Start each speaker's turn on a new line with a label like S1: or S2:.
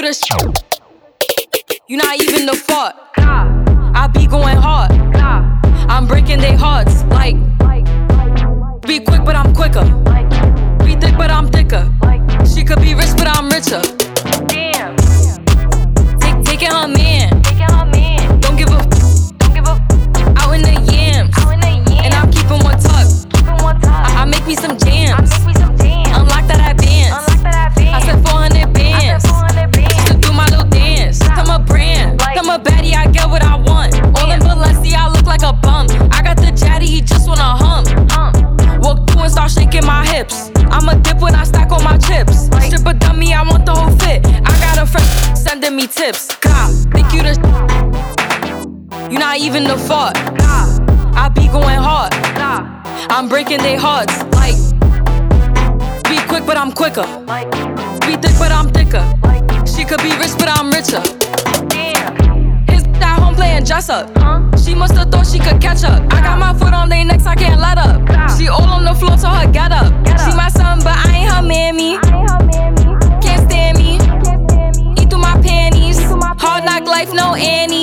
S1: think you the sh- You not even the fault. I be going hard. I'm breaking their hearts. Like, me tips. God, think you the You not even the fault. I be going hard. Nah, I'm breaking their hearts. Like, be quick, but I'm quicker.
S2: Like,
S1: Be thick, but I'm thicker.
S2: like,
S1: She could be rich, but I'm richer.
S2: damn.
S1: His at home playing dress up.
S2: Huh?
S1: She must've thought she could catch up. I got my foot on
S2: any